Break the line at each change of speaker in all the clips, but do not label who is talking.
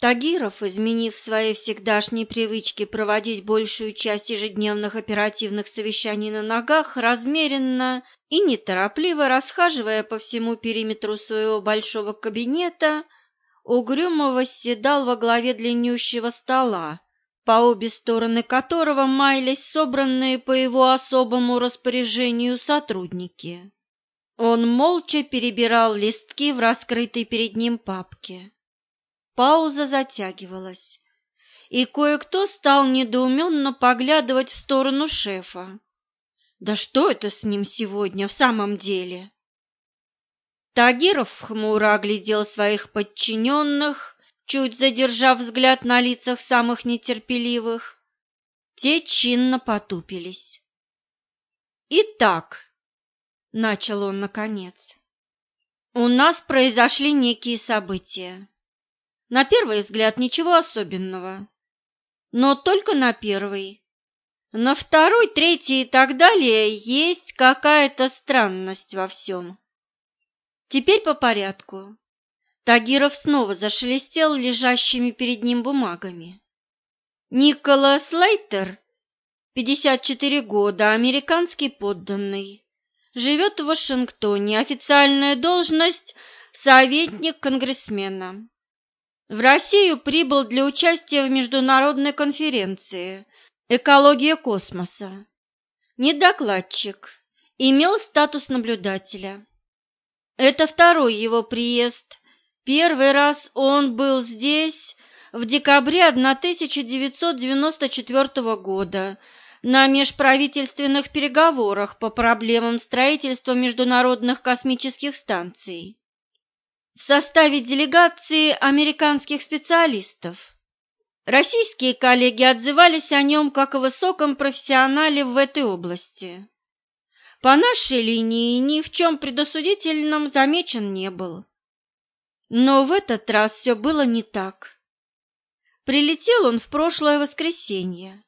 Тагиров, изменив свои всегдашние привычки проводить большую часть ежедневных оперативных совещаний на ногах, размеренно и неторопливо расхаживая по всему периметру своего большого кабинета, угрюмо восседал во главе длиннющего стола, по обе стороны которого маялись собранные по его особому распоряжению сотрудники. Он молча перебирал листки в раскрытой перед ним папке. Пауза затягивалась, и кое-кто стал недоуменно поглядывать в сторону шефа. Да что это с ним сегодня в самом деле? Тагиров хмуро оглядел своих подчиненных, чуть задержав взгляд на лицах самых нетерпеливых. Те чинно потупились. «Итак», — начал он наконец, — «у нас произошли некие события. На первый взгляд ничего особенного, но только на первый. На второй, третий и так далее есть какая-то странность во всем. Теперь по порядку. Тагиров снова зашелестел лежащими перед ним бумагами. Николас Лейтер, 54 года, американский подданный. Живет в Вашингтоне, официальная должность – советник конгрессмена. В Россию прибыл для участия в международной конференции «Экология космоса». Не докладчик, имел статус наблюдателя. Это второй его приезд. Первый раз он был здесь в декабре 1994 года на межправительственных переговорах по проблемам строительства международных космических станций в составе делегации американских специалистов. Российские коллеги отзывались о нем как о высоком профессионале в этой области. По нашей линии ни в чем предосудительном замечен не был. Но в этот раз все было не так. Прилетел он в прошлое воскресенье.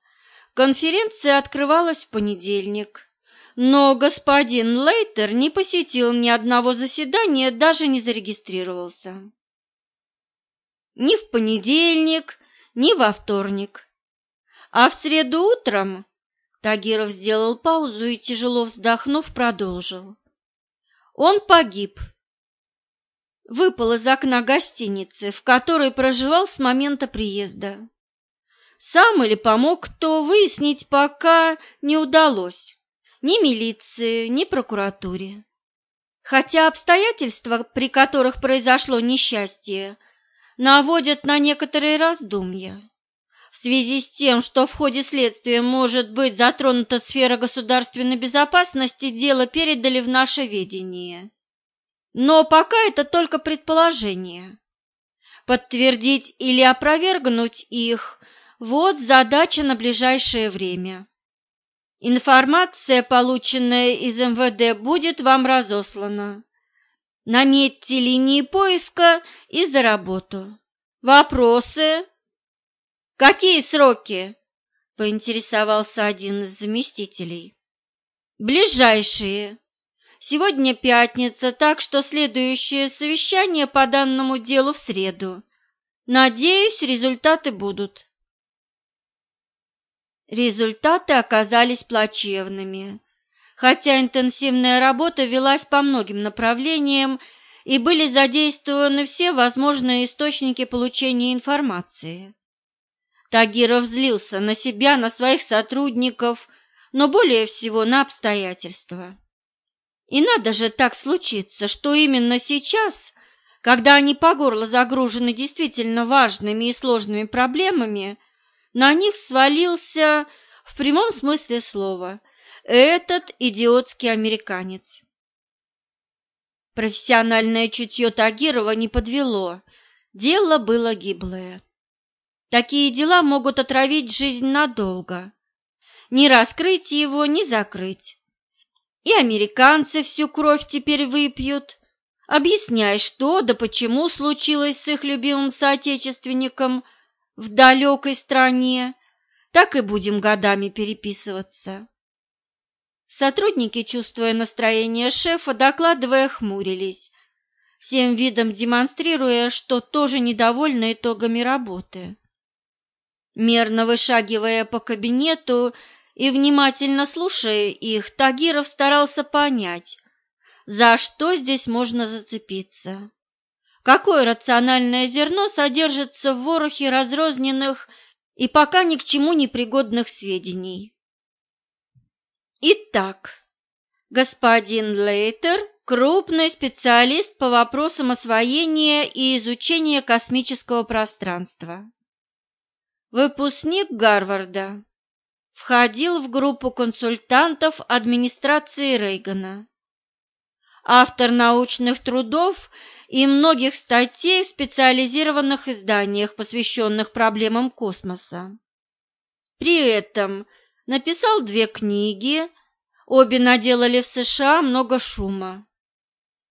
Конференция открывалась в понедельник. Но господин Лейтер не посетил ни одного заседания, даже не зарегистрировался. Ни в понедельник, ни во вторник. А в среду утром Тагиров сделал паузу и, тяжело вздохнув, продолжил. Он погиб. Выпал из окна гостиницы, в которой проживал с момента приезда. Сам или помог кто, выяснить пока не удалось ни милиции, ни прокуратуре. Хотя обстоятельства, при которых произошло несчастье, наводят на некоторые раздумья. В связи с тем, что в ходе следствия может быть затронута сфера государственной безопасности, дело передали в наше ведение. Но пока это только предположение. Подтвердить или опровергнуть их – вот задача на ближайшее время. Информация, полученная из МВД, будет вам разослана. Наметьте линии поиска и за работу. Вопросы? Какие сроки? Поинтересовался один из заместителей. Ближайшие. Сегодня пятница, так что следующее совещание по данному делу в среду. Надеюсь, результаты будут. Результаты оказались плачевными. Хотя интенсивная работа велась по многим направлениям и были задействованы все возможные источники получения информации. Тагиров злился на себя, на своих сотрудников, но более всего на обстоятельства. И надо же так случиться, что именно сейчас, когда они по горло загружены действительно важными и сложными проблемами, на них свалился, в прямом смысле слова, этот идиотский американец. Профессиональное чутье Тагирова не подвело, дело было гиблое. Такие дела могут отравить жизнь надолго. Не раскрыть его, не закрыть. И американцы всю кровь теперь выпьют, объясняя, что да почему случилось с их любимым соотечественником – в далекой стране, так и будем годами переписываться. Сотрудники, чувствуя настроение шефа, докладывая, хмурились. всем видом демонстрируя, что тоже недовольна итогами работы. Мерно вышагивая по кабинету и внимательно слушая их, Тагиров старался понять, за что здесь можно зацепиться. Какое рациональное зерно содержится в ворохе разрозненных и пока ни к чему не пригодных сведений. Итак, господин Лейтер – крупный специалист по вопросам освоения и изучения космического пространства. Выпускник Гарварда. Входил в группу консультантов администрации Рейгана. Автор научных трудов и многих статей в специализированных изданиях, посвященных проблемам космоса. При этом написал две книги, обе наделали в США много шума.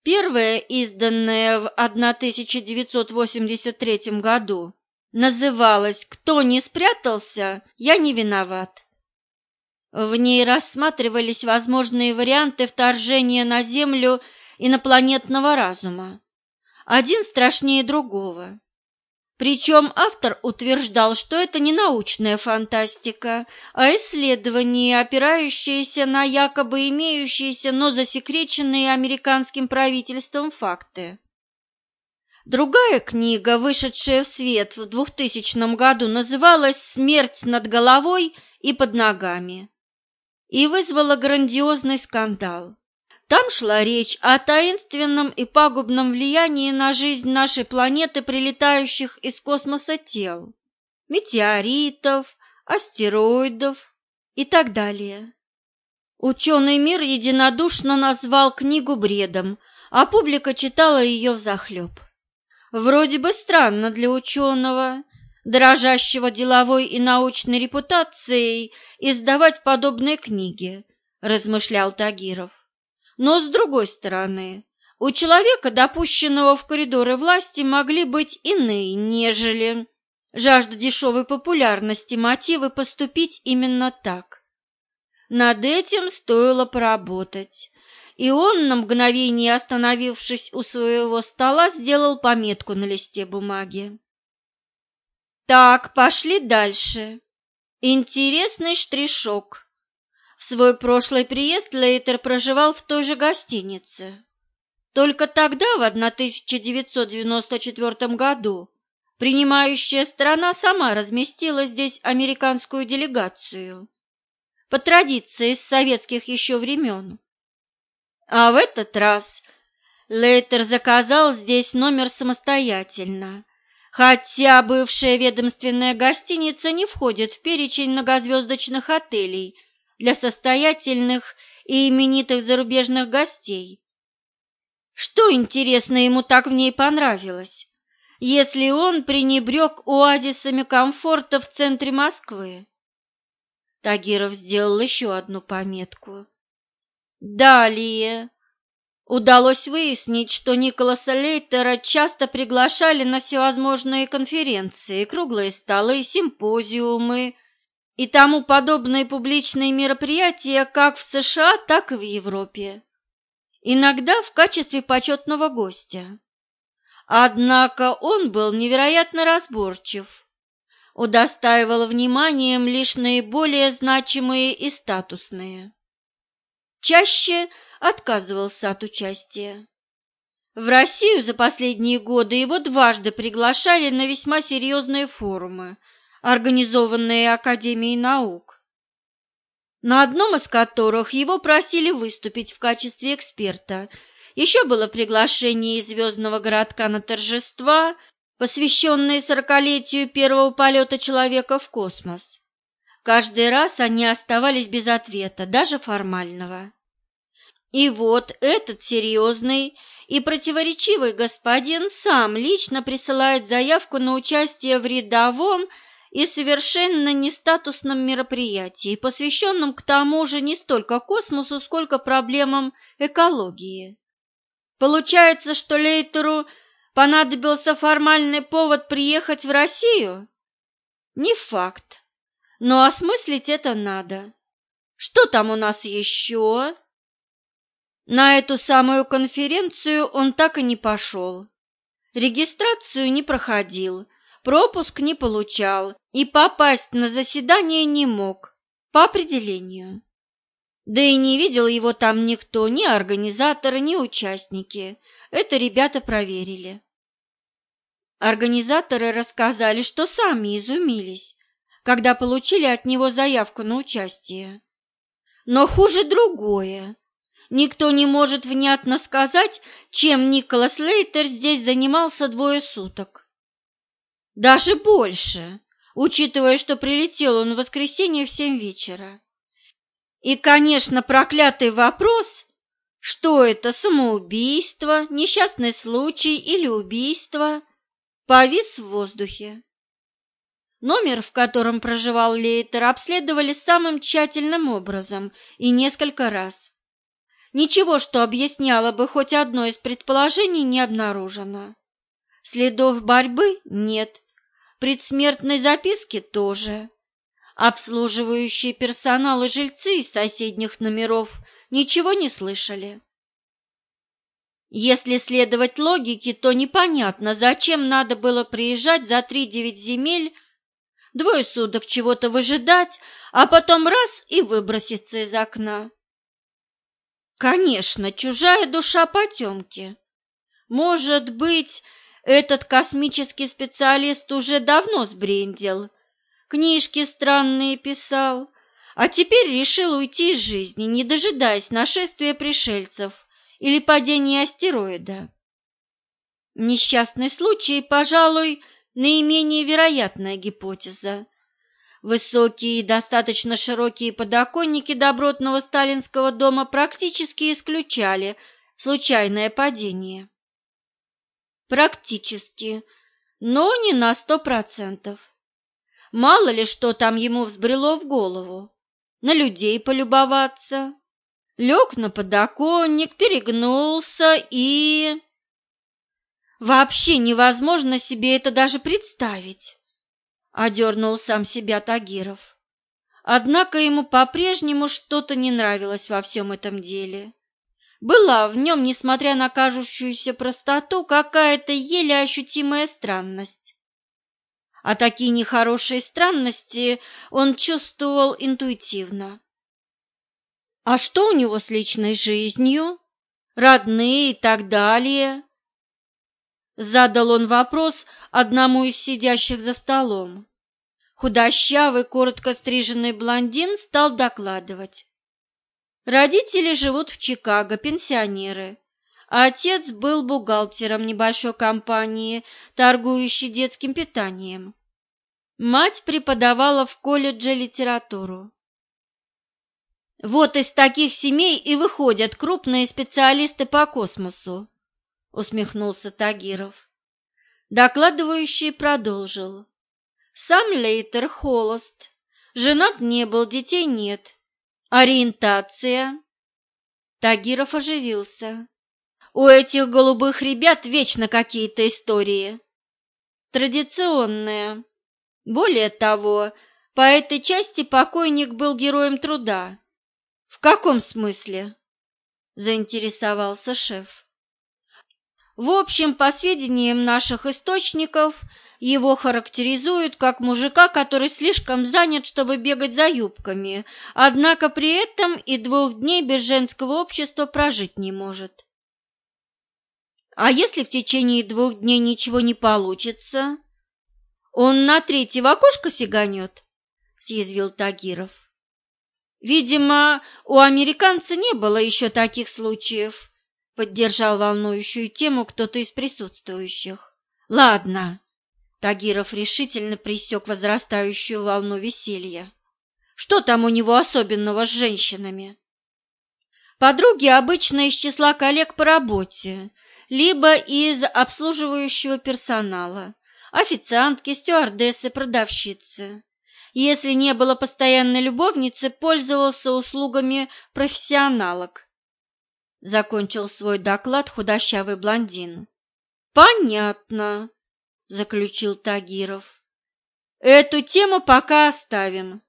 Первая, изданная в 1983 году, называлась «Кто не спрятался, я не виноват». В ней рассматривались возможные варианты вторжения на Землю инопланетного разума один страшнее другого. Причем автор утверждал, что это не научная фантастика, а исследования, опирающиеся на якобы имеющиеся, но засекреченные американским правительством факты. Другая книга, вышедшая в свет в 2000 году, называлась «Смерть над головой и под ногами» и вызвала грандиозный скандал. Там шла речь о таинственном и пагубном влиянии на жизнь нашей планеты прилетающих из космоса тел, метеоритов, астероидов и так далее. Ученый мир единодушно назвал книгу бредом, а публика читала ее взахлеб. Вроде бы странно для ученого, дорожащего деловой и научной репутацией, издавать подобные книги, размышлял Тагиров. Но с другой стороны, у человека, допущенного в коридоры власти, могли быть иные, нежели жажда дешевой популярности, мотивы поступить именно так. Над этим стоило поработать, и он, на мгновение остановившись у своего стола, сделал пометку на листе бумаги. Так, пошли дальше. Интересный штришок. В свой прошлый приезд Лейтер проживал в той же гостинице. Только тогда, в 1994 году, принимающая страна сама разместила здесь американскую делегацию, по традиции из советских еще времен. А в этот раз Лейтер заказал здесь номер самостоятельно, хотя бывшая ведомственная гостиница не входит в перечень многозвездочных отелей – для состоятельных и именитых зарубежных гостей. Что, интересно, ему так в ней понравилось, если он пренебрег оазисами комфорта в центре Москвы? Тагиров сделал еще одну пометку. Далее удалось выяснить, что Николаса Лейтера часто приглашали на всевозможные конференции, круглые столы, симпозиумы и тому подобные публичные мероприятия как в США, так и в Европе. Иногда в качестве почетного гостя. Однако он был невероятно разборчив, удостаивал вниманием лишь наиболее значимые и статусные. Чаще отказывался от участия. В Россию за последние годы его дважды приглашали на весьма серьезные форумы – организованные Академией наук, на одном из которых его просили выступить в качестве эксперта. Еще было приглашение из звездного городка на торжества, посвященные сорокалетию первого полета человека в космос. Каждый раз они оставались без ответа, даже формального. И вот этот серьезный и противоречивый господин сам лично присылает заявку на участие в рядовом и совершенно нестатусном мероприятии, посвященном к тому же не столько космосу, сколько проблемам экологии. Получается, что Лейтеру понадобился формальный повод приехать в Россию? Не факт, но осмыслить это надо. Что там у нас еще? На эту самую конференцию он так и не пошел. Регистрацию не проходил, пропуск не получал и попасть на заседание не мог, по определению. Да и не видел его там никто, ни организаторы, ни участники. Это ребята проверили. Организаторы рассказали, что сами изумились, когда получили от него заявку на участие. Но хуже другое. Никто не может внятно сказать, чем Николас Лейтер здесь занимался двое суток. Даже больше, учитывая, что прилетел он в воскресенье в семь вечера. И, конечно, проклятый вопрос, что это, самоубийство, несчастный случай или убийство, повис в воздухе. Номер, в котором проживал Лейтер, обследовали самым тщательным образом и несколько раз. Ничего, что объясняло бы хоть одно из предположений, не обнаружено. Следов борьбы нет, предсмертной записки тоже. Обслуживающие персонал и жильцы из соседних номеров ничего не слышали. Если следовать логике, то непонятно, зачем надо было приезжать за три-девять земель двое суток чего-то выжидать, а потом раз и выброситься из окна. Конечно, чужая душа потемки. Может быть, этот космический специалист уже давно сбрендил, книжки странные писал, а теперь решил уйти из жизни, не дожидаясь нашествия пришельцев или падения астероида. Несчастный случай, пожалуй, наименее вероятная гипотеза. Высокие и достаточно широкие подоконники добротного сталинского дома практически исключали случайное падение. Практически, но не на сто процентов. Мало ли что там ему взбрело в голову. На людей полюбоваться. Лег на подоконник, перегнулся и... Вообще невозможно себе это даже представить, одернул сам себя Тагиров. Однако ему по-прежнему что-то не нравилось во всем этом деле. Была в нем, несмотря на кажущуюся простоту, какая-то еле ощутимая странность. А такие нехорошие странности он чувствовал интуитивно. А что у него с личной жизнью? Родные и так далее? Задал он вопрос одному из сидящих за столом. Худощавый, коротко стриженный блондин стал докладывать. Родители живут в Чикаго, пенсионеры. Отец был бухгалтером небольшой компании, торгующей детским питанием. Мать преподавала в колледже литературу. Вот из таких семей и выходят крупные специалисты по космосу усмехнулся Тагиров. Докладывающий продолжил. Сам Лейтер холост, женат не был, детей нет. Ориентация? Тагиров оживился. У этих голубых ребят вечно какие-то истории. Традиционные. Более того, по этой части покойник был героем труда. В каком смысле? Заинтересовался шеф. В общем, по сведениям наших источников, его характеризуют как мужика, который слишком занят, чтобы бегать за юбками, однако при этом и двух дней без женского общества прожить не может. А если в течение двух дней ничего не получится? Он на третьего окошко сиганет, съязвил Тагиров. Видимо, у американца не было еще таких случаев поддержал волнующую тему кто-то из присутствующих. Ладно. Тагиров решительно пресек возрастающую волну веселья. Что там у него особенного с женщинами? Подруги обычно из числа коллег по работе, либо из обслуживающего персонала, официантки, стюардессы, продавщицы. Если не было постоянной любовницы, пользовался услугами профессионалок, закончил свой доклад худощавый блондин. Понятно, заключил Тагиров. Эту тему пока оставим.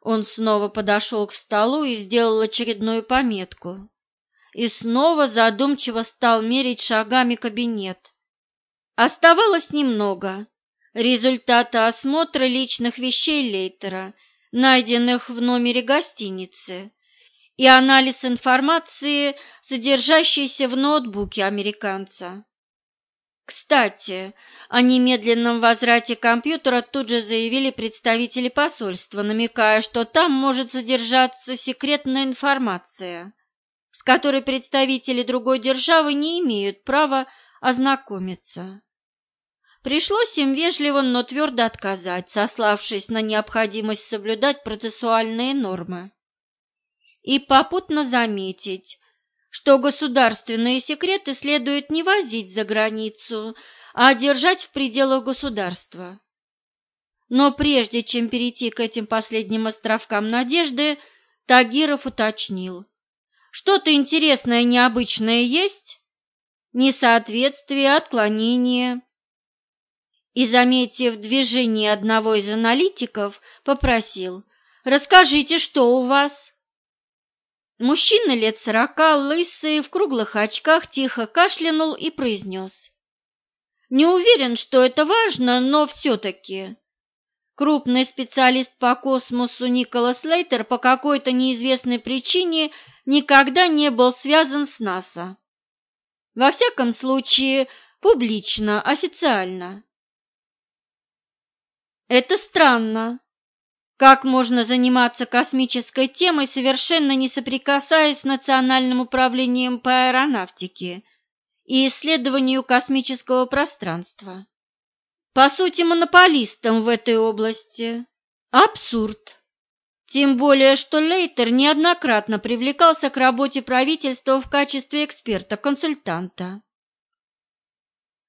Он снова подошел к столу и сделал очередную пометку. и снова задумчиво стал мерить шагами кабинет. Оставалось немного. Результаты осмотра личных вещей Лейтера, найденных в номере гостиницы, и анализ информации, содержащейся в ноутбуке американца. Кстати, о немедленном возврате компьютера тут же заявили представители посольства, намекая, что там может содержаться секретная информация, с которой представители другой державы не имеют права ознакомиться. Пришлось им вежливо, но твердо отказать, сославшись на необходимость соблюдать процессуальные нормы. И попутно заметить, что государственные секреты следует не возить за границу, а держать в пределах государства. Но прежде чем перейти к этим последним островкам надежды, Тагиров уточнил. Что-то интересное, необычное есть? Несоответствие, отклонение. И, заметив движение одного из аналитиков, попросил, «Расскажите, что у вас?» Мужчина лет сорока, лысый, в круглых очках, тихо кашлянул и произнес. «Не уверен, что это важно, но все-таки». Крупный специалист по космосу Николас Лейтер по какой-то неизвестной причине никогда не был связан с НАСА. Во всяком случае, публично, официально. Это странно, как можно заниматься космической темой, совершенно не соприкасаясь с Национальным управлением по аэронавтике и исследованию космического пространства? По сути, монополистом в этой области. Абсурд. Тем более, что Лейтер неоднократно привлекался к работе правительства в качестве эксперта-консультанта.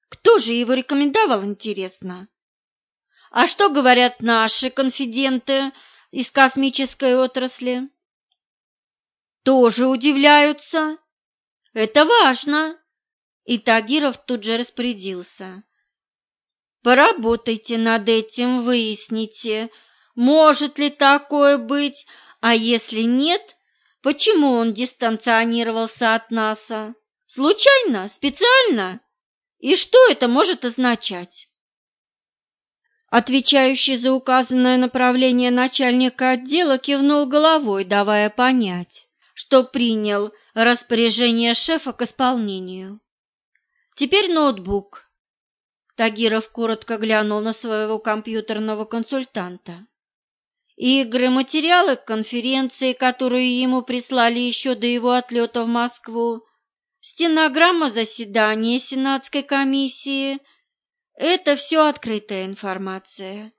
Кто же его рекомендовал, интересно? А что говорят наши конфиденты из космической отрасли? Тоже удивляются. Это важно. И Тагиров тут же распорядился. Поработайте над этим, выясните, может ли такое быть, а если нет, почему он дистанционировался от НАСА? Случайно? Специально? И что это может означать? Отвечающий за указанное направление начальника отдела кивнул головой, давая понять, что принял распоряжение шефа к исполнению. Теперь ноутбук. Тагиров коротко глянул на своего компьютерного консультанта. Игры, материалы к конференции, которые ему прислали еще до его отлета в Москву, стенограмма заседания Сенатской комиссии – это все открытая информация.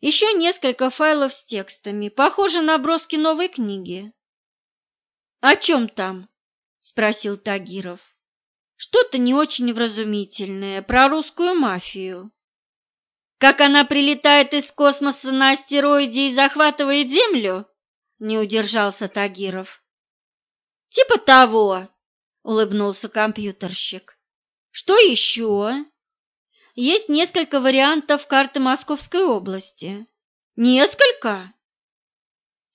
Еще несколько файлов с текстами, похоже на броски новой книги. «О чем там?» – спросил Тагиров. «Что-то не очень вразумительное про русскую мафию. Как она прилетает из космоса на астероиде и захватывает Землю?» – не удержался Тагиров. «Типа того», – улыбнулся компьютерщик. «Что еще?» Есть несколько вариантов карты Московской области. Несколько?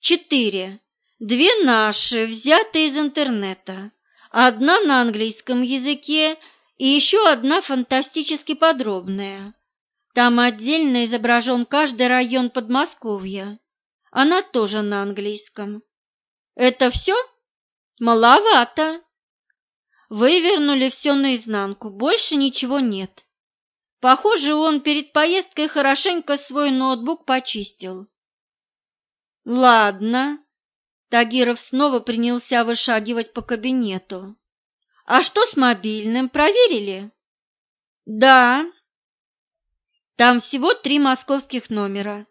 Четыре. Две наши, взятые из интернета. Одна на английском языке и еще одна фантастически подробная. Там отдельно изображен каждый район Подмосковья. Она тоже на английском. Это все? Маловато. Вывернули все наизнанку, больше ничего нет. Похоже, он перед поездкой хорошенько свой ноутбук почистил. Ладно. Тагиров снова принялся вышагивать по кабинету. А что с мобильным, проверили? Да. Там всего три московских номера.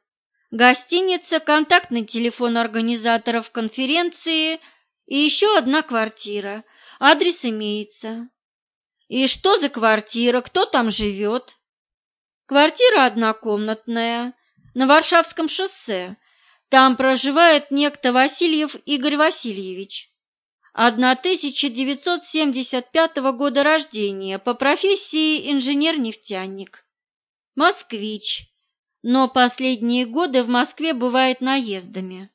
Гостиница, контактный телефон организаторов конференции и еще одна квартира. Адрес имеется. И что за квартира, кто там живет? Квартира однокомнатная на Варшавском шоссе. Там проживает некто Васильев Игорь Васильевич. 1975 года рождения, по профессии инженер-нефтяник. Москвич, но последние годы в Москве бывает наездами.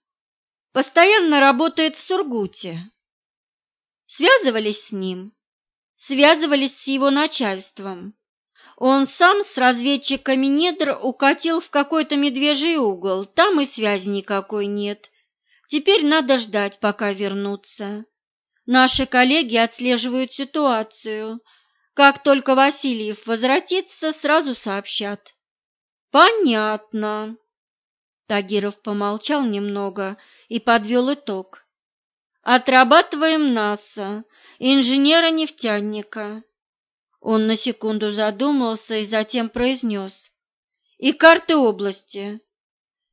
Постоянно работает в Сургуте. Связывались с ним, связывались с его начальством. Он сам с разведчиками недр укатил в какой-то медвежий угол, там и связи никакой нет. Теперь надо ждать, пока вернутся. Наши коллеги отслеживают ситуацию. Как только Васильев возвратится, сразу сообщат. Понятно. Тагиров помолчал немного и подвел итог. Отрабатываем НАСА, инженера-нефтяника. Он на секунду задумался и затем произнес. И карты области.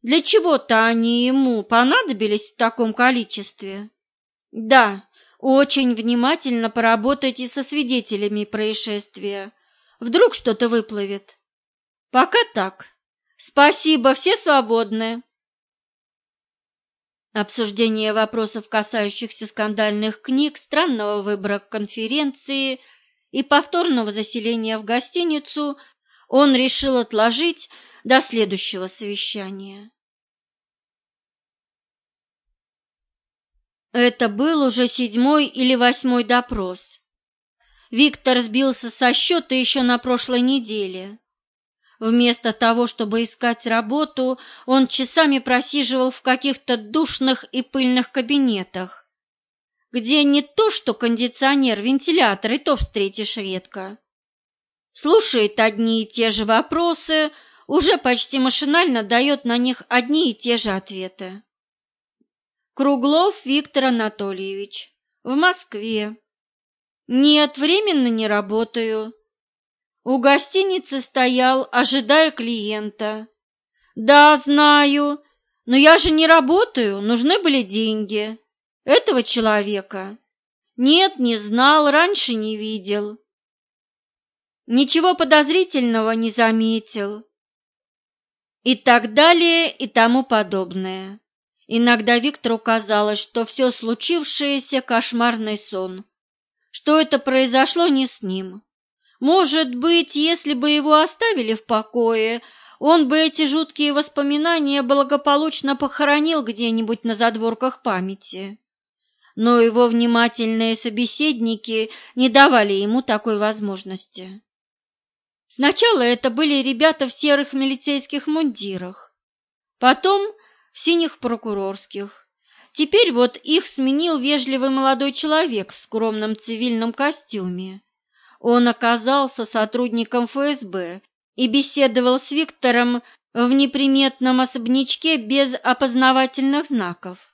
Для чего-то они ему понадобились в таком количестве? Да, очень внимательно поработайте со свидетелями происшествия. Вдруг что-то выплывет. Пока так. Спасибо, все свободны. Обсуждение вопросов, касающихся скандальных книг, странного выбора конференции и повторного заселения в гостиницу он решил отложить до следующего совещания. Это был уже седьмой или восьмой допрос. Виктор сбился со счета еще на прошлой неделе. Вместо того, чтобы искать работу, он часами просиживал в каких-то душных и пыльных кабинетах, где не то что кондиционер, вентилятор, и то встретишь редко. Слушает одни и те же вопросы, уже почти машинально дает на них одни и те же ответы. Круглов Виктор Анатольевич, в Москве. Нет, временно не работаю. У гостиницы стоял, ожидая клиента. Да, знаю, но я же не работаю, нужны были деньги. Этого человека? Нет, не знал, раньше не видел. Ничего подозрительного не заметил. И так далее, и тому подобное. Иногда Виктору казалось, что все случившееся – кошмарный сон, что это произошло не с ним. Может быть, если бы его оставили в покое, он бы эти жуткие воспоминания благополучно похоронил где-нибудь на задворках памяти. Но его внимательные собеседники не давали ему такой возможности. Сначала это были ребята в серых милицейских мундирах, потом в синих прокурорских. Теперь вот их сменил вежливый молодой человек в скромном цивильном костюме. Он оказался сотрудником ФСБ и беседовал с Виктором в неприметном особнячке без опознавательных знаков.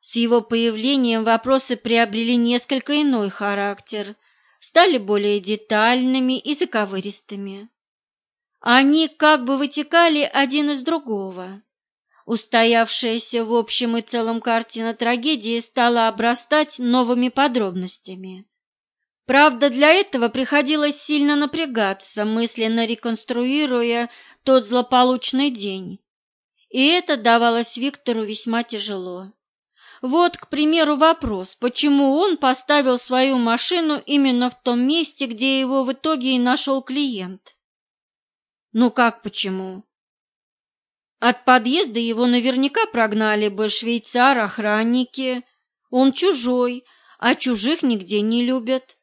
С его появлением вопросы приобрели несколько иной характер, стали более детальными и заковыристыми. Они как бы вытекали один из другого. Устоявшаяся в общем и целом картина трагедии стала обрастать новыми подробностями. Правда, для этого приходилось сильно напрягаться, мысленно реконструируя тот злополучный день. И это давалось Виктору весьма тяжело. Вот, к примеру, вопрос, почему он поставил свою машину именно в том месте, где его в итоге и нашел клиент. Ну как почему? От подъезда его наверняка прогнали бы швейцар, охранники. Он чужой, а чужих нигде не любят.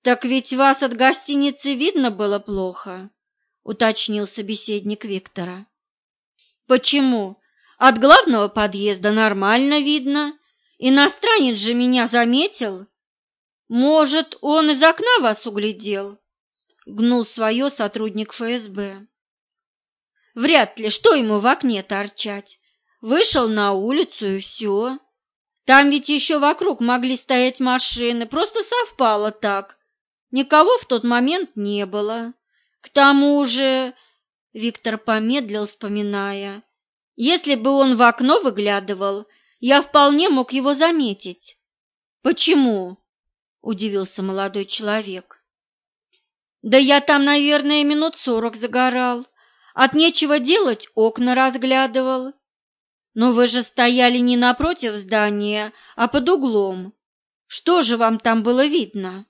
«Так ведь вас от гостиницы видно было плохо», — уточнил собеседник Виктора. «Почему? От главного подъезда нормально видно. Иностранец же меня заметил. Может, он из окна вас углядел?» — гнул свое сотрудник ФСБ. «Вряд ли, что ему в окне торчать. Вышел на улицу и все. Там ведь еще вокруг могли стоять машины, просто совпало так» Никого в тот момент не было. К тому же, Виктор помедлил, вспоминая, если бы он в окно выглядывал, я вполне мог его заметить. Почему? удивился молодой человек. Да я там, наверное, минут сорок загорал. От нечего делать окна разглядывал. Но вы же стояли не напротив здания, а под углом. Что же вам там было видно?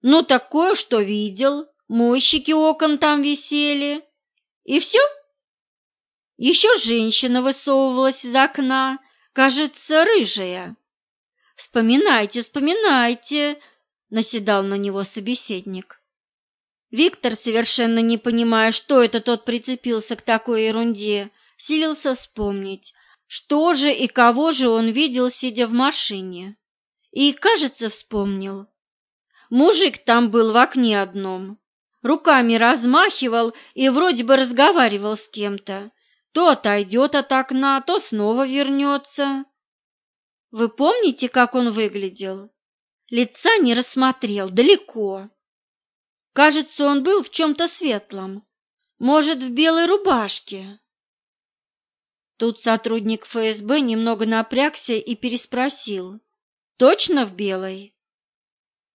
Ну, такое, что видел, мойщики окон там висели. И все? Еще женщина высовывалась из окна, кажется, рыжая. Вспоминайте, вспоминайте, наседал на него собеседник. Виктор, совершенно не понимая, что это тот прицепился к такой ерунде, силился вспомнить, что же и кого же он видел, сидя в машине. И, кажется, вспомнил. Мужик там был в окне одном. Руками размахивал и вроде бы разговаривал с кем-то. То отойдет от окна, то снова вернется. Вы помните, как он выглядел? Лица не рассмотрел, далеко. Кажется, он был в чем-то светлом, может, в белой рубашке. Тут сотрудник ФСБ немного напрягся и переспросил. «Точно в белой?»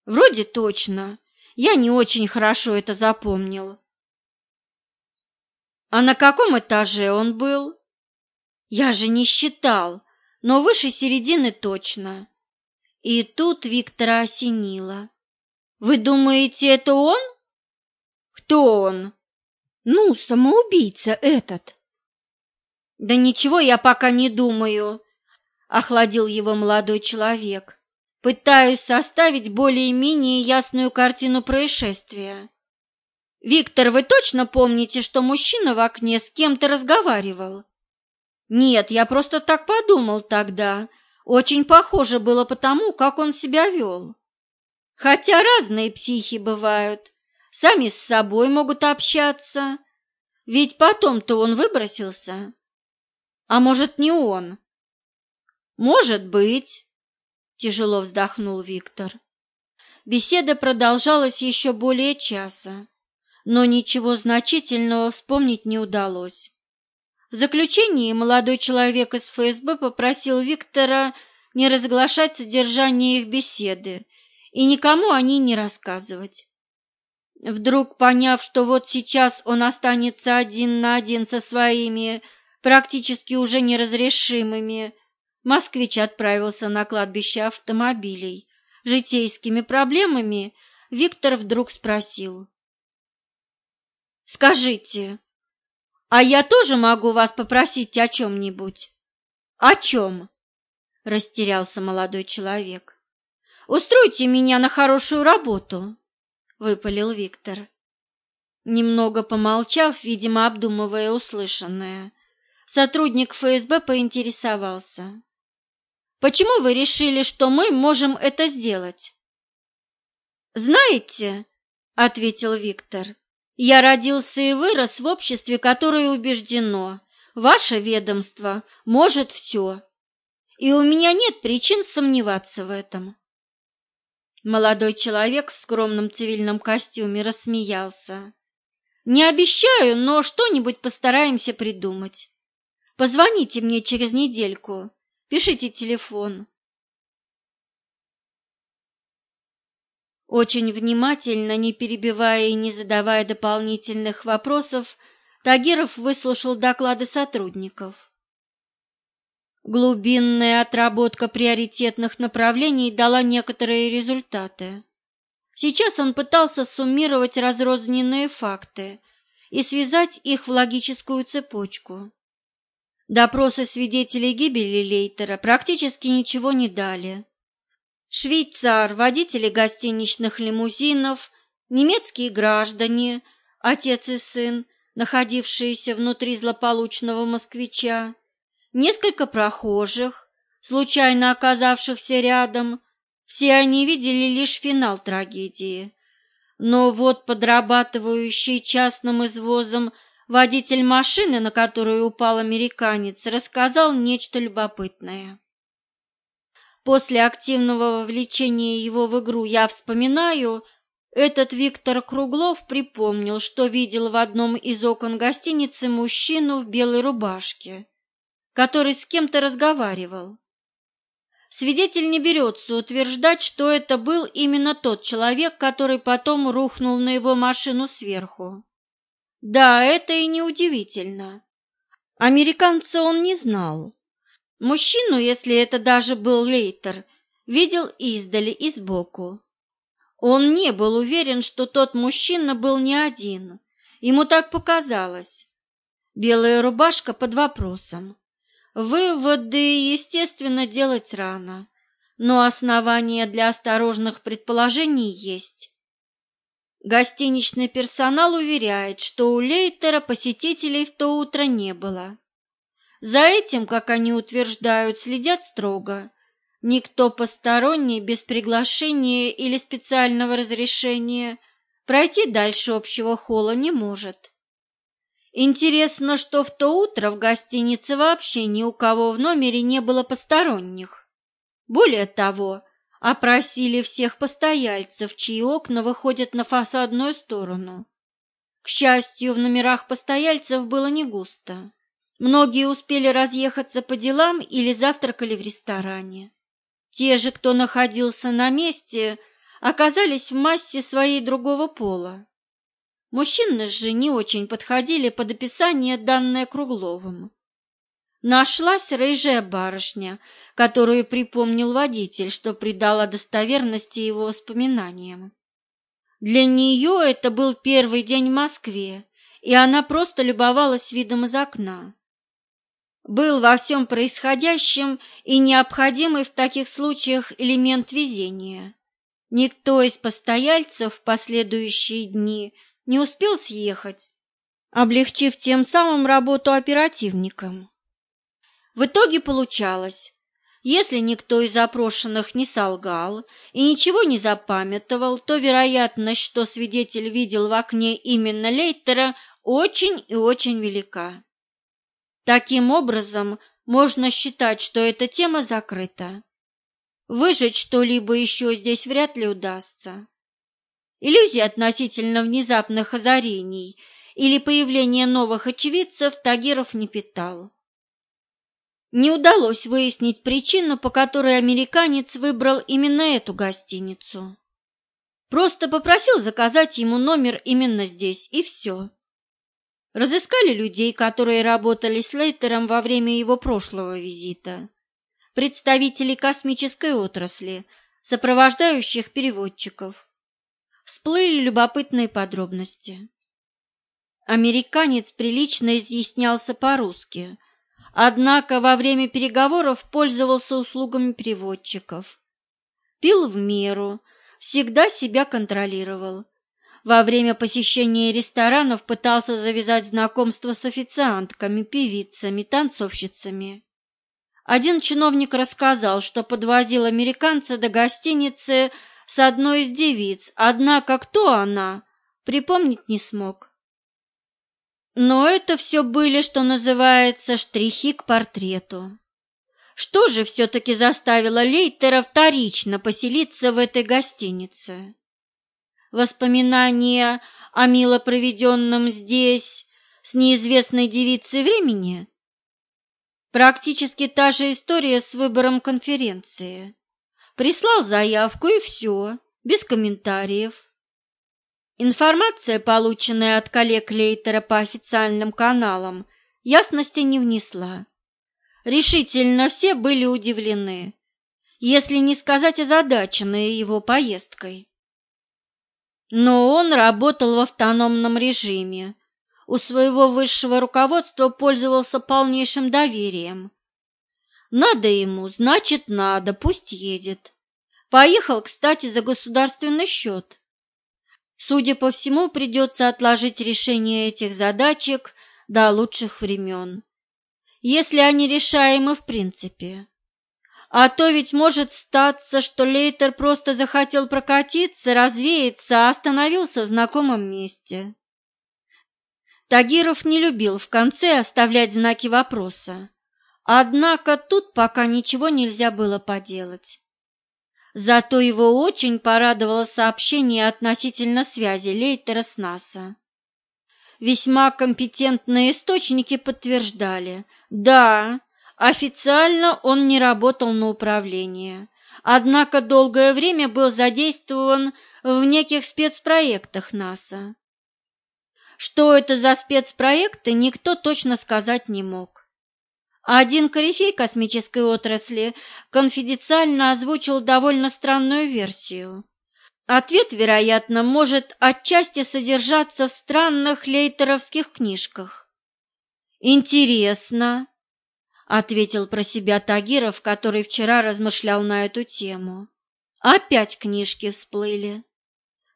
«Вроде точно. Я не очень хорошо это запомнил». «А на каком этаже он был?» «Я же не считал, но выше середины точно». И тут Виктора осенило. «Вы думаете, это он?» «Кто он?» «Ну, самоубийца этот». «Да ничего я пока не думаю», — охладил его молодой человек. «Пытаюсь составить более-менее ясную картину происшествия». «Виктор, вы точно помните, что мужчина в окне с кем-то разговаривал?» «Нет, я просто так подумал тогда. Очень похоже было по тому, как он себя вел. Хотя разные психи бывают, сами с собой могут общаться. Ведь потом-то он выбросился. А может, не он? Может быть, тяжело вздохнул Виктор. Беседа продолжалась еще более часа, но ничего значительного вспомнить не удалось. В заключении молодой человек из ФСБ попросил Виктора не разглашать содержание их беседы и никому о ней не рассказывать. Вдруг поняв, что вот сейчас он останется один на один со своими практически уже неразрешимыми, москвич отправился на кладбище автомобилей. Житейскими проблемами Виктор вдруг спросил. «Скажите, а я тоже могу вас попросить о чем-нибудь?» «О чем?» – растерялся молодой человек. «Устройте меня на хорошую работу», – выпалил Виктор. Немного помолчав, видимо, обдумывая услышанное, Сотрудник ФСБ поинтересовался. «Почему вы решили, что мы можем это сделать?» «Знаете», — ответил Виктор, — «я родился и вырос в обществе, которое убеждено, ваше ведомство может все, и у меня нет причин сомневаться в этом». Молодой человек в скромном цивильном костюме рассмеялся. «Не обещаю, но что-нибудь постараемся придумать. Позвоните мне через недельку. Пишите телефон. Очень внимательно, не перебивая и не задавая дополнительных вопросов, Тагиров выслушал доклады сотрудников. Глубинная отработка приоритетных направлений дала некоторые результаты. Сейчас он пытался суммировать разрозненные факты и связать их в логическую цепочку. Допросы свидетелей гибели Лейтера практически ничего не дали. Швейцар, водители гостиничных лимузинов, немецкие граждане, отец и сын, находившиеся внутри злополучного москвича, несколько прохожих, случайно оказавшихся рядом, все они видели лишь финал трагедии. Но вот подрабатывающий частным извозом Водитель машины, на которую упал американец, рассказал нечто любопытное. После активного вовлечения его в игру «Я вспоминаю», этот Виктор Круглов припомнил, что видел в одном из окон гостиницы мужчину в белой рубашке, который с кем-то разговаривал. Свидетель не берется утверждать, что это был именно тот человек, который потом рухнул на его машину сверху. Да, это и неудивительно. Американца он не знал. Мужчину, если это даже был Лейтер, видел издали и сбоку. Он не был уверен, что тот мужчина был не один. Ему так показалось. Белая рубашка под вопросом. Выводы, естественно, делать рано. но основания для осторожных предположений есть. Гостиничный персонал уверяет, что у Лейтера посетителей в то утро не было. За этим, как они утверждают, следят строго. Никто посторонний, без приглашения или специального разрешения, пройти дальше общего холла не может. Интересно, что в то утро в гостинице вообще ни у кого в номере не было посторонних. Более того, опросили всех постояльцев, чьи окна выходят на фасадную сторону. К счастью, в номерах постояльцев было не густо. Многие успели разъехаться по делам или завтракали в ресторане. Те же, кто находился на месте, оказались в массе своей другого пола. Мужчины же не очень подходили под описание, данное Кругловым. Нашлась рыжая барышня, которую припомнил водитель, что придало достоверности его воспоминаниям. Для нее это был первый день в Москве, и она просто любовалась видом из окна. Был во всем происходящем и необходимый в таких случаях элемент везения. Никто из постояльцев в последующие дни не успел съехать, облегчив тем самым работу оперативникам. В итоге получалось, если никто из опрошенных не солгал и ничего не запамятовал, то вероятность, что свидетель видел в окне именно Лейтера, очень и очень велика. Таким образом, можно считать, что эта тема закрыта. Выжить что-либо еще здесь вряд ли удастся. Иллюзии относительно внезапных озарений или появления новых очевидцев Тагиров не питал. Не удалось выяснить причину, по которой американец выбрал именно эту гостиницу. Просто попросил заказать ему номер именно здесь, и все. Разыскали людей, которые работали с Лейтером во время его прошлого визита, представителей космической отрасли, сопровождающих переводчиков. Всплыли любопытные подробности. Американец прилично изъяснялся по-русски – однако во время переговоров пользовался услугами переводчиков. Пил в меру, всегда себя контролировал. Во время посещения ресторанов пытался завязать знакомство с официантками, певицами, танцовщицами. Один чиновник рассказал, что подвозил американца до гостиницы с одной из девиц, однако кто она, припомнить не смог. Но это все были, что называется, штрихи к портрету. Что же все-таки заставило Лейтера вторично поселиться в этой гостинице? Воспоминания о мило проведенном здесь с неизвестной девицей времени? Практически та же история с выбором конференции. Прислал заявку и все, без комментариев. Информация, полученная от коллег Лейтера по официальным каналам, ясности не внесла. Решительно все были удивлены, если не сказать озадаченные его поездкой. Но он работал в автономном режиме, у своего высшего руководства пользовался полнейшим доверием. Надо ему, значит, надо, пусть едет. Поехал, кстати, за государственный счет. Судя по всему, придется отложить решение этих задачек до лучших времен, если они решаемы в принципе. А то ведь может статься, что Лейтер просто захотел прокатиться, развеяться, а остановился в знакомом месте. Тагиров не любил в конце оставлять знаки вопроса. Однако тут пока ничего нельзя было поделать. Зато его очень порадовало сообщение относительно связи Лейтера с НАСА. Весьма компетентные источники подтверждали, да, официально он не работал на управление, однако долгое время был задействован в неких спецпроектах НАСА. Что это за спецпроекты, никто точно сказать не мог. Один корифей космической отрасли конфиденциально озвучил довольно странную версию. Ответ, вероятно, может отчасти содержаться в странных лейтеровских книжках. Интересно. — ответил про себя Тагиров, который вчера размышлял на эту тему. «Опять книжки всплыли.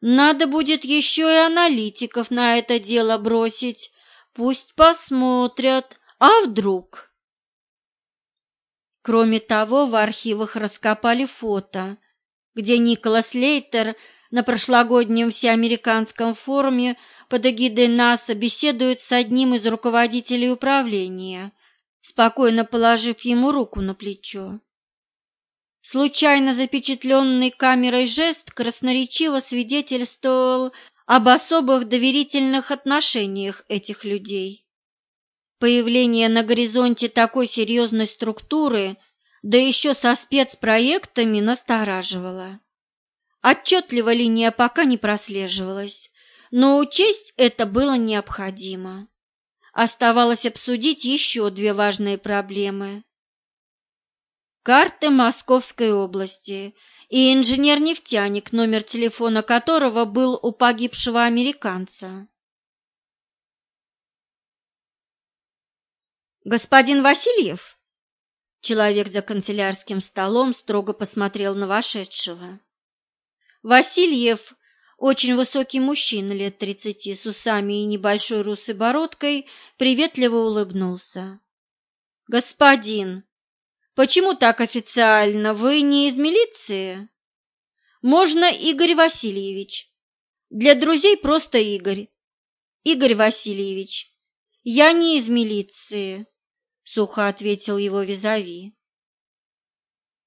Надо будет еще и аналитиков на это дело бросить. Пусть посмотрят. А вдруг?» Кроме того, в архивах раскопали фото, где Николас Лейтер на прошлогоднем всеамериканском форуме под эгидой НАСА беседует с одним из руководителей управления, спокойно положив ему руку на плечо. Случайно запечатленный камерой жест красноречиво свидетельствовал об особых доверительных отношениях этих людей. Появление на горизонте такой серьезной структуры, да еще со спецпроектами, настораживало. Отчетливо линия пока не прослеживалась, но учесть это было необходимо. Оставалось обсудить еще две важные проблемы. Карты Московской области и инженер-нефтяник, номер телефона которого был у погибшего американца. «Господин Васильев?» Человек за канцелярским столом строго посмотрел на вошедшего. Васильев, очень высокий мужчина лет тридцати с усами и небольшой русой бородкой, приветливо улыбнулся. «Господин, почему так официально? Вы не из милиции?» «Можно Игорь Васильевич. Для друзей просто Игорь. Игорь Васильевич, я не из милиции сухо ответил его визави.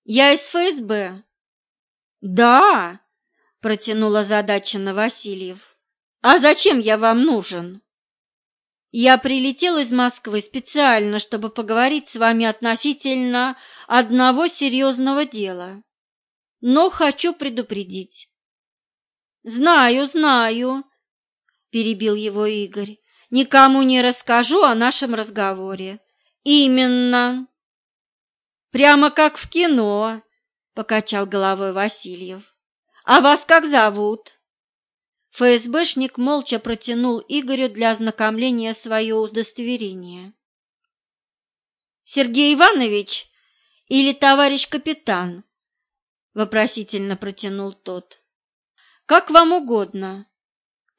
Я из ФСБ. Да, протянула задаченно Васильев. А зачем я вам нужен? Я прилетел из Москвы специально, чтобы поговорить с вами относительно одного серьезного дела. Но хочу предупредить. Знаю, знаю, перебил его Игорь. Никому не расскажу о нашем разговоре. Именно. Прямо как в кино, покачал головой Васильев. А вас как зовут? ФСБшник молча протянул Игорю для ознакомления свое удостоверение. Сергей Иванович или товарищ капитан? вопросительно протянул тот. Как вам угодно,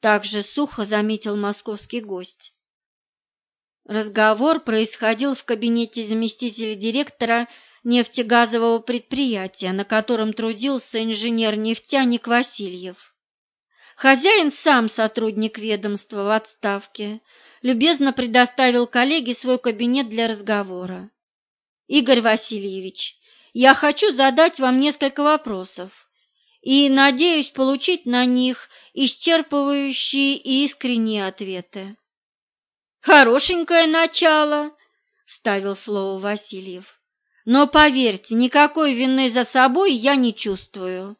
также сухо заметил московский гость. Разговор происходил в кабинете заместителя директора нефтегазового предприятия, на котором трудился инженер-нефтяник Васильев. Хозяин сам сотрудник ведомства в отставке, любезно предоставил коллеге свой кабинет для разговора. «Игорь Васильевич, я хочу задать вам несколько вопросов и надеюсь получить на них исчерпывающие и искренние ответы. Хорошенькое начало, вставил слово Васильев. Но поверьте, никакой вины за собой я не чувствую.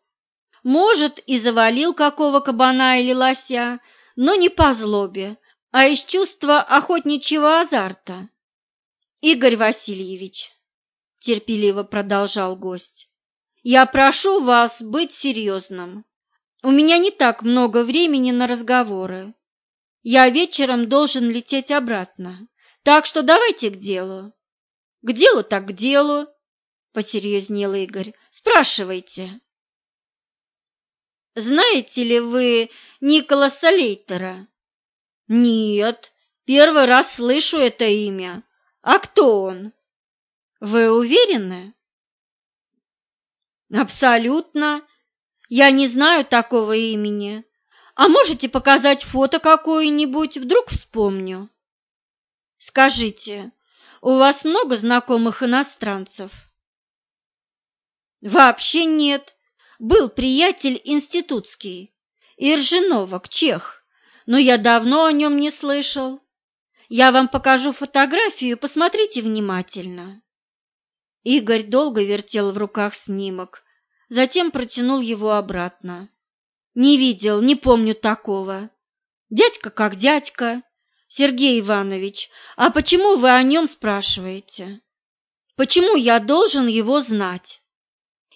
Может, и завалил какого кабана или лося, но не по злобе, а из чувства охотничьего азарта. Игорь Васильевич, терпеливо продолжал гость, я прошу вас быть серьезным. У меня не так много времени на разговоры. Я вечером должен лететь обратно, так что давайте к делу. К делу так к делу, посерьезнел Игорь. Спрашивайте. Знаете ли вы Николаса Лейтера? Нет, первый раз слышу это имя. А кто он? Вы уверены? Абсолютно. Я не знаю такого имени. А можете показать фото какое-нибудь, вдруг вспомню? Скажите, у вас много знакомых иностранцев? Вообще нет. Был приятель институтский, Иржиновок, чех, но я давно о нем не слышал. Я вам покажу фотографию, посмотрите внимательно. Игорь долго вертел в руках снимок, затем протянул его обратно. Не видел, не помню такого. Дядька как дядька. Сергей Иванович, а почему вы о нем спрашиваете? Почему я должен его знать?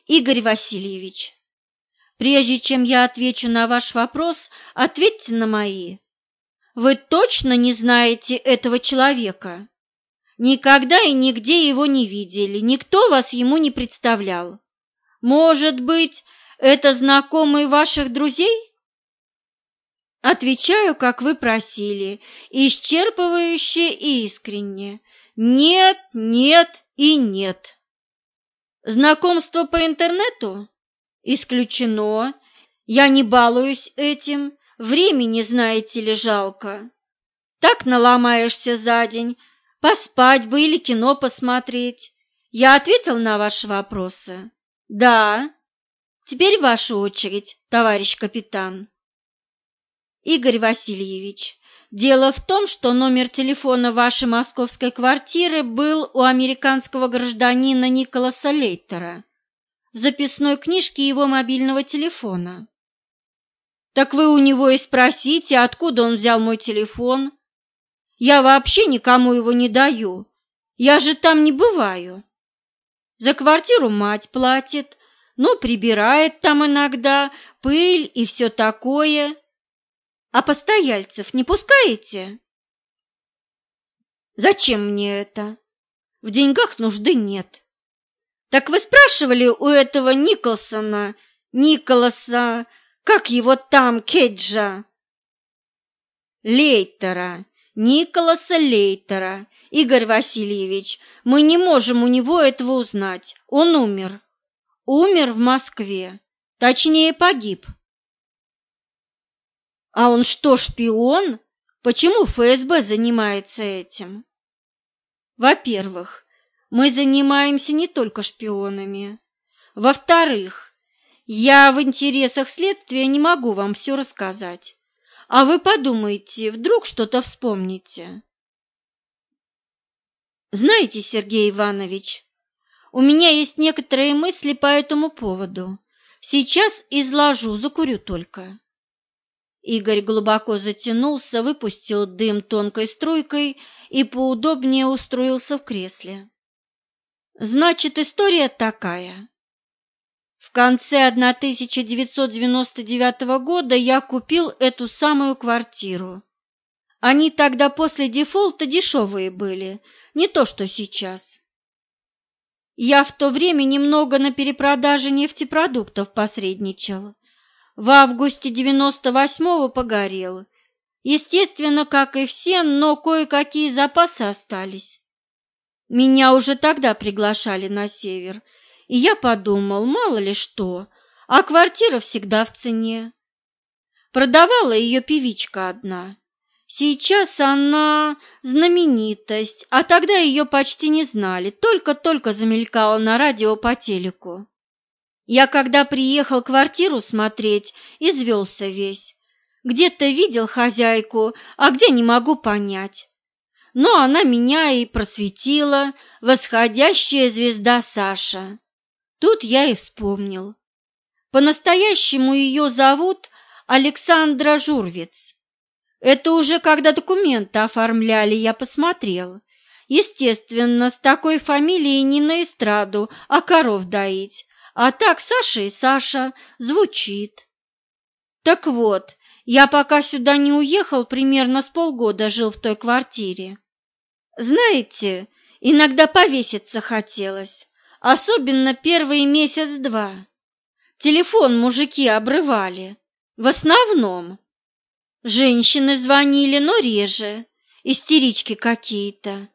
Игорь Васильевич, прежде чем я отвечу на ваш вопрос, ответьте на мои. Вы точно не знаете этого человека? Никогда и нигде его не видели, никто вас ему не представлял. Может быть, это знакомый ваших друзей? Отвечаю, как вы просили, исчерпывающе и искренне. Нет, нет и нет. Знакомство по интернету? Исключено. Я не балуюсь этим. Времени, знаете ли, жалко. Так наломаешься за день. Поспать бы или кино посмотреть. Я ответил на ваши вопросы? Да. Теперь ваша очередь, товарищ капитан. Игорь Васильевич, дело в том, что номер телефона вашей московской квартиры был у американского гражданина Николаса Лейтера в записной книжке его мобильного телефона. Так вы у него и спросите, откуда он взял мой телефон. Я вообще никому его не даю. Я же там не бываю. За квартиру мать платит, но прибирает там иногда, пыль и все такое. А постояльцев не пускаете? Зачем мне это? В деньгах нужды нет. Так вы спрашивали у этого Николсона, Николаса, как его там, Кеджа? Лейтера, Николаса Лейтера. Игорь Васильевич, мы не можем у него этого узнать. Он умер. Умер в Москве. Точнее, погиб. А он что, шпион? Почему ФСБ занимается этим? Во-первых, мы занимаемся не только шпионами. Во-вторых, я в интересах следствия не могу вам все рассказать. А вы подумайте, вдруг что-то вспомните. Знаете, Сергей Иванович, у меня есть некоторые мысли по этому поводу. Сейчас изложу, закурю только. Игорь глубоко затянулся, выпустил дым тонкой струйкой и поудобнее устроился в кресле. Значит, история такая. В конце 1999 года я купил эту самую квартиру. Они тогда после дефолта дешевые были, не то что сейчас. Я в то время немного на перепродаже нефтепродуктов посредничал в августе 98-го погорел. Естественно, как и все, но кое-какие запасы остались. Меня уже тогда приглашали на север, и я подумал, мало ли что, а квартира всегда в цене. Продавала ее певичка одна. Сейчас она знаменитость, а тогда ее почти не знали, только-только замелькала на радио по телеку. Я, когда приехал квартиру смотреть, извелся весь. Где-то видел хозяйку, а где не могу понять. Но она меня и просветила, восходящая звезда Саша. Тут я и вспомнил. По-настоящему ее зовут Александра Журвец. Это уже когда документы оформляли, я посмотрел. Естественно, с такой фамилией не на эстраду, а коров доить, а так Саша и Саша звучит. Так вот, я пока сюда не уехал, примерно с полгода жил в той квартире. Знаете, иногда повеситься хотелось, особенно первый месяц-два. Телефон мужики обрывали, в основном. Женщины звонили, но реже, истерички какие-то.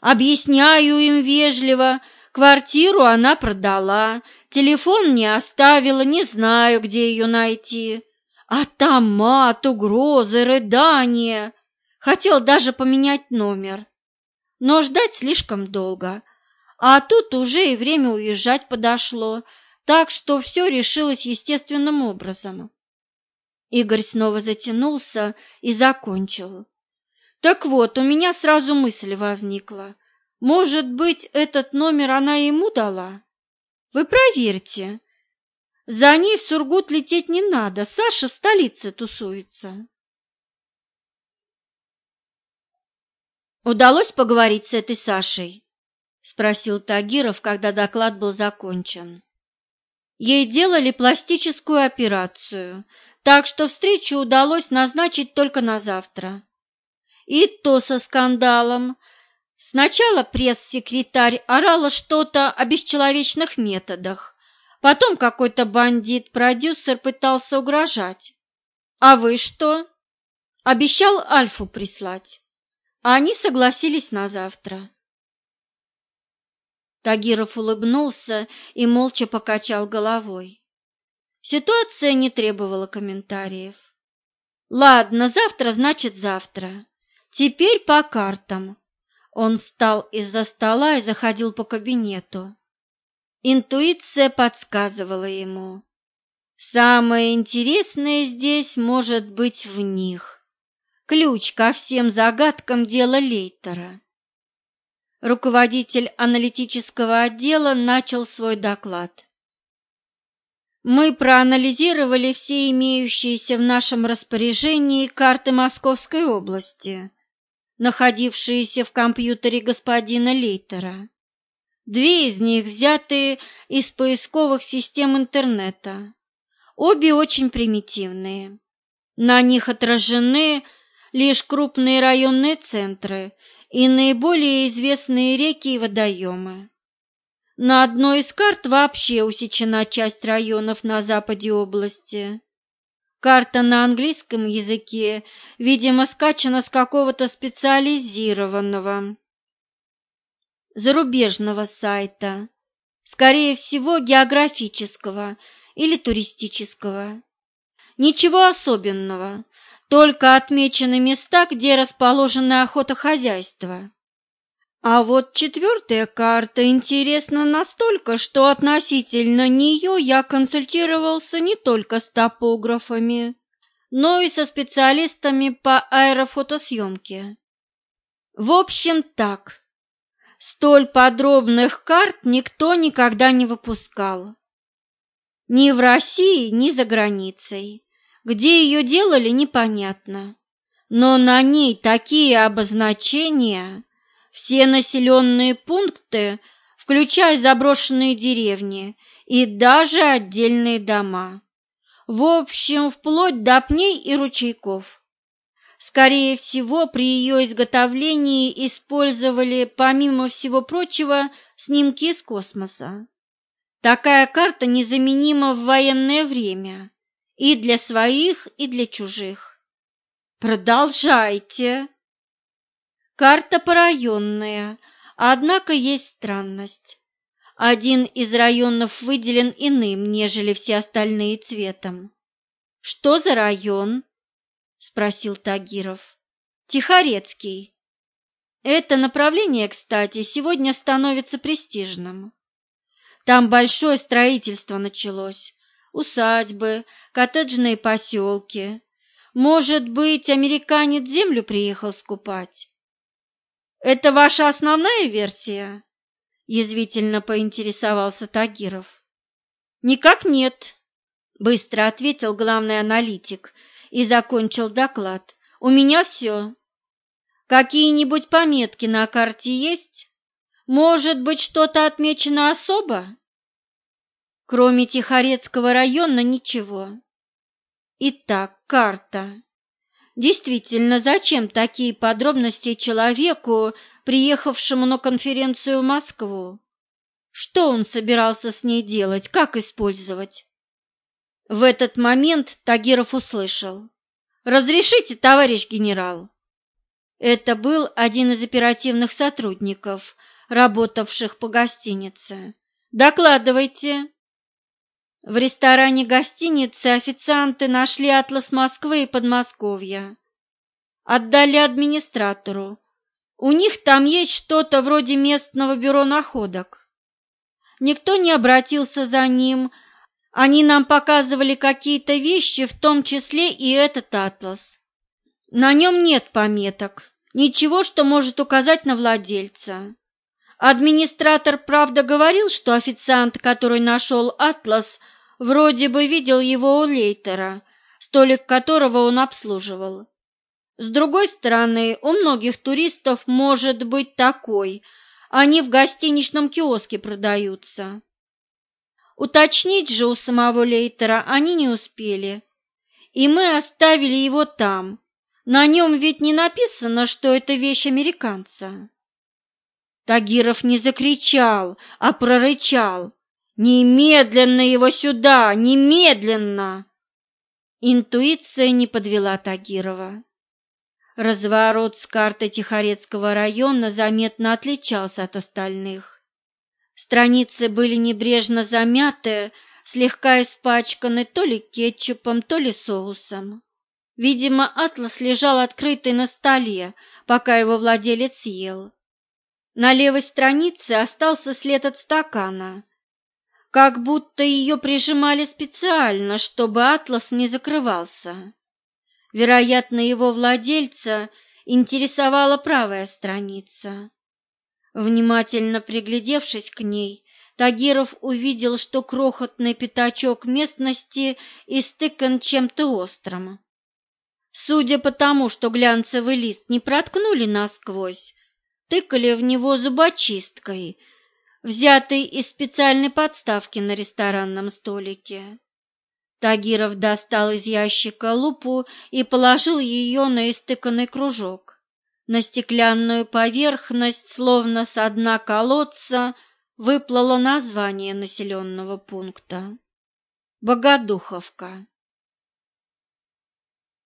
Объясняю им вежливо, Квартиру она продала, телефон не оставила, не знаю, где ее найти. А там мат, угрозы, рыдания. Хотел даже поменять номер. Но ждать слишком долго. А тут уже и время уезжать подошло, так что все решилось естественным образом. Игорь снова затянулся и закончил. Так вот, у меня сразу мысль возникла. Может быть, этот номер она ему дала? Вы проверьте. За ней в Сургут лететь не надо, Саша в столице тусуется. Удалось поговорить с этой Сашей? Спросил Тагиров, когда доклад был закончен. Ей делали пластическую операцию, так что встречу удалось назначить только на завтра. И то со скандалом, Сначала пресс-секретарь орала что-то о бесчеловечных методах, потом какой-то бандит-продюсер пытался угрожать. А вы что? Обещал Альфу прислать. А они согласились на завтра. Тагиров улыбнулся и молча покачал головой. Ситуация не требовала комментариев. Ладно, завтра значит завтра. Теперь по картам. Он встал из-за стола и заходил по кабинету. Интуиция подсказывала ему. Самое интересное здесь может быть в них. Ключ ко всем загадкам дела Лейтера. Руководитель аналитического отдела начал свой доклад. Мы проанализировали все имеющиеся в нашем распоряжении карты Московской области, находившиеся в компьютере господина Лейтера. Две из них взяты из поисковых систем интернета. Обе очень примитивные. На них отражены лишь крупные районные центры и наиболее известные реки и водоемы. На одной из карт вообще усечена часть районов на западе области. Карта на английском языке, видимо, скачана с какого-то специализированного зарубежного сайта, скорее всего, географического или туристического. Ничего особенного, только отмечены места, где расположены охотохозяйства. А вот четвертая карта интересна настолько, что относительно нее я консультировался не только с топографами, но и со специалистами по аэрофотосъемке. В общем, так. Столь подробных карт никто никогда не выпускал. Ни в России, ни за границей. Где ее делали, непонятно. Но на ней такие обозначения все населенные пункты, включая заброшенные деревни и даже отдельные дома. В общем, вплоть до пней и ручейков. Скорее всего, при ее изготовлении использовали, помимо всего прочего, снимки из космоса. Такая карта незаменима в военное время и для своих, и для чужих. Продолжайте. Карта порайонная, однако есть странность. Один из районов выделен иным, нежели все остальные цветом. «Что за район?» – спросил Тагиров. «Тихорецкий. Это направление, кстати, сегодня становится престижным. Там большое строительство началось. Усадьбы, коттеджные поселки. Может быть, американец землю приехал скупать? Это ваша основная версия? Язвительно поинтересовался Тагиров. Никак нет, быстро ответил главный аналитик и закончил доклад. У меня все. Какие-нибудь пометки на карте есть? Может быть, что-то отмечено особо? Кроме Тихорецкого района ничего. Итак, карта. Действительно, зачем такие подробности человеку, приехавшему на конференцию в Москву? Что он собирался с ней делать, как использовать? В этот момент Тагиров услышал. «Разрешите, товарищ генерал?» Это был один из оперативных сотрудников, работавших по гостинице. «Докладывайте». В ресторане гостиницы официанты нашли атлас Москвы и Подмосковья. Отдали администратору. У них там есть что-то вроде местного бюро находок. Никто не обратился за ним. Они нам показывали какие-то вещи, в том числе и этот атлас. На нем нет пометок, ничего, что может указать на владельца. Администратор, правда, говорил, что официант, который нашел атлас, вроде бы видел его у Лейтера, столик которого он обслуживал. С другой стороны, у многих туристов может быть такой, они в гостиничном киоске продаются. Уточнить же у самого Лейтера они не успели, и мы оставили его там. На нем ведь не написано, что это вещь американца. Тагиров не закричал, а прорычал. «Немедленно его сюда! Немедленно!» Интуиция не подвела Тагирова. Разворот с карты Тихорецкого района заметно отличался от остальных. Страницы были небрежно замяты, слегка испачканы то ли кетчупом, то ли соусом. Видимо, атлас лежал открытый на столе, пока его владелец ел. На левой странице остался след от стакана, как будто ее прижимали специально, чтобы атлас не закрывался. Вероятно, его владельца интересовала правая страница. Внимательно приглядевшись к ней, Тагиров увидел, что крохотный пятачок местности истыкан чем-то острым. Судя по тому, что глянцевый лист не проткнули насквозь, тыкали в него зубочисткой, взятой из специальной подставки на ресторанном столике. Тагиров достал из ящика лупу и положил ее на истыканный кружок. На стеклянную поверхность, словно с дна колодца, выплыло название населенного пункта. Богодуховка.